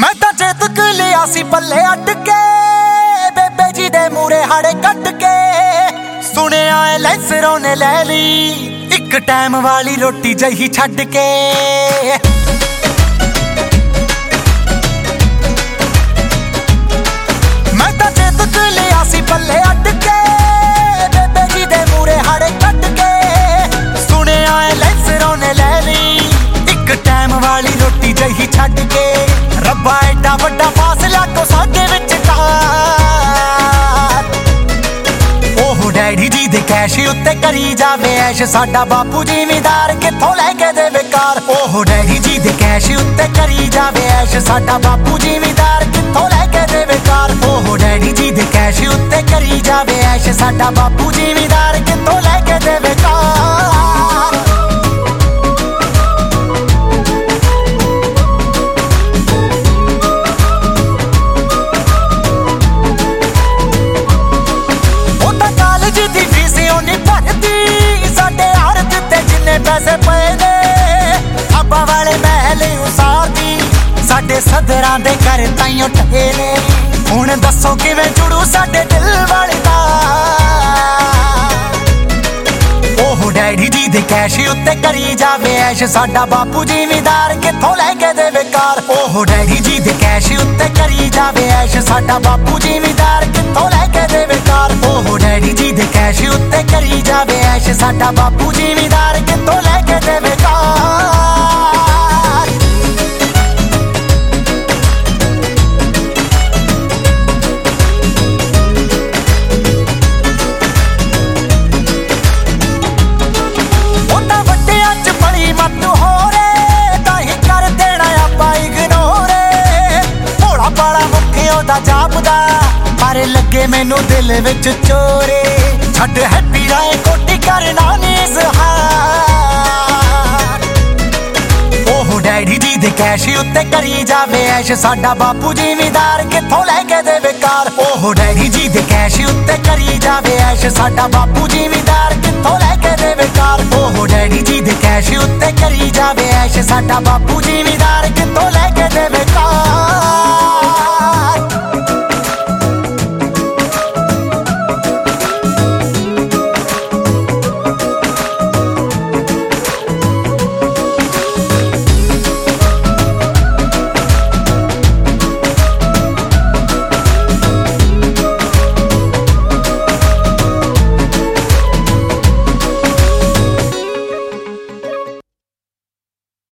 ਮੈਂ ਤਾਂ ਚੇਤਕ ਲਿਆ ਸੀ ਪੱਲੇ ਅਟਕੇ ਬੇਬੇ ਜੀ ਦੇ ਮੂਰੇ ਹਾੜੇ ਕੱਟ ਕੇ ਸੁਣਿਆ ਐ ਲੈਸਰੋਂ ਨੇ ਲੈ ਲਈ, ਇੱਕ ਟਾਈਮ ਵਾਲੀ ਰੋਟੀ ਜਹੀ ਛੱਡ ਕੇ ਰੱਬਾ ਐਡਾ ਵੱਡਾ ਫਾਸਲਾ ਕੋ ਸਾਡੇ ਵਿੱਚ ਤਾਰ ਉਹ ਡੈਡੀ ਜੀ ਦੇ ਕੈਸ਼ ਉੱਤੇ ਕਰੀ ਜਾਵੇ ਐਸ਼, ਸਾਡਾ ਬਾਪੂ ਜ਼ਿਮੀਦਾਰ ਕਿੱਥੋਂ ਲੈ ਕੇ ਦੇ ਕਾਰ? ਉਹ ਡੈਡੀ ਜੀ ਦੇ ਕੈਸ਼ ਉੱਤੇ ਕਰੀ ਜਾਵੇ ਐਸ਼, ਸਾਡਾ ਬਾਪੂ ਜ਼ਿਮੀਦਾਰ ਕਿੱਥੋਂ ਲੈ ਕੇ ਦੇ ਕਾਰ? ਉਹ ਡੈਡੀ ਜੀ ਦੇ ਕੈਸ਼ ਉੱਤੇ ਕਰੀ ਜਾਵੇ ਐਸ਼, ਸਾਡਾ ਬਾਪੂ ਜ਼ਿਮੀਦਾਰ ਕਿੱਥੋਂ ਪੈਸੇ ਪਏ ਨੇ। ਅੱਬਾ ਵਾਲੇ ਮਹਿਲ ਉਸਾਰਦੀ ਸਾਡੇ ਸਦਰਾਂ ਦੇ ਘਰ ਤਾਈਓ ਟਕੇ ਨੇ। ਹੁਣ ਦੱਸੋ ਕਿਵੇਂ ਜੁੜੂ ਸਾਡੇ ਦਿਲ ਵਾਲੇ ਦਾ? ਉਹ ਡੈਡੀ ਜੀ ਦੇ ਕੈਸ਼ ਉੱਤੇ ਕਰੀ ਜਾਵੇ ਐਸ਼, ਸਾਡਾ ਬਾਪੂ ਜ਼ਿਮੀਦਾਰ ਕਿੱਥੋਂ ਲੈ ਕੇ ਦੇਵੇ ਕਾਰ? ਉਹ ਡੈਡੀ ਜੀ ਦੇ ਕੈਸ਼ ਉੱਤੇ ਕਰੀ ਜਾਵੇ ਐਸ਼, ਸਾਡਾ ਬਾਪੂ ਜ਼ਿਮੀਦਾਰ ਕਿੱਥੋਂ ਲੈ ਕੇ ਦੇਵੇ ਕਾਰ? ਉਹ ਡੈਡੀ ਜੀ ਦੇ ਕੈਸ਼ ਉੱਤੇ ਕਰੀ ਜਾਵੇ ਐਸ਼, ਸਾਡਾ ਬਾਪੂ ਜ਼ਿਮੀਦਾਰ ਕਿੱਥੋਂ ਜਾਪਦਾ, ਪਰ ਲੱਗੇ ਮੈਨੂੰ ਦਿਲ ਵਿੱਚ ਚੋਰੇ। ਛੱਡ ਹੈਪੀ ਰਾਏ ਕੋਟੀ ਕਰਨਾ ਨੀ ਜ਼ਹਾਰ ਉਹ ਡੈਡੀ ਜੀ ਦੇ ਕੈਸ਼ ਉੱਤੇ ਕਰੀ ਜਾਵੇ, ਐਸ਼ ਸਾਡਾ ਬਾਪੂ ਜ਼ਿਮੀਦਾਰ ਕਿੱਥੋਂ ਲੈ ਕੇ ਦੇ ਕਾਰ? ਉਹ ਡੈਡੀ ਜੀ ਦੇ ਕੈਸ਼ ਉੱਤੇ ਕਰੀ ਜਾਵੇ, ਐਸ਼ ਸਾਡਾ ਬਾਪੂ ਜ਼ਿਮੀਦਾਰ ਕਿੱਥੋਂ ਲੈ ਕੇ ਦੇ ਕਾਰ? ਉਹ ਡੈਡੀ ਜੀ ਦੇ ਕੈਸ਼ ਉੱਤੇ ਕਰੀ ਜਾਵੇ, ਐਸ਼ ਸਾਡਾ ਬਾਪੂ ਜ਼ਿਮੀਦਾਰ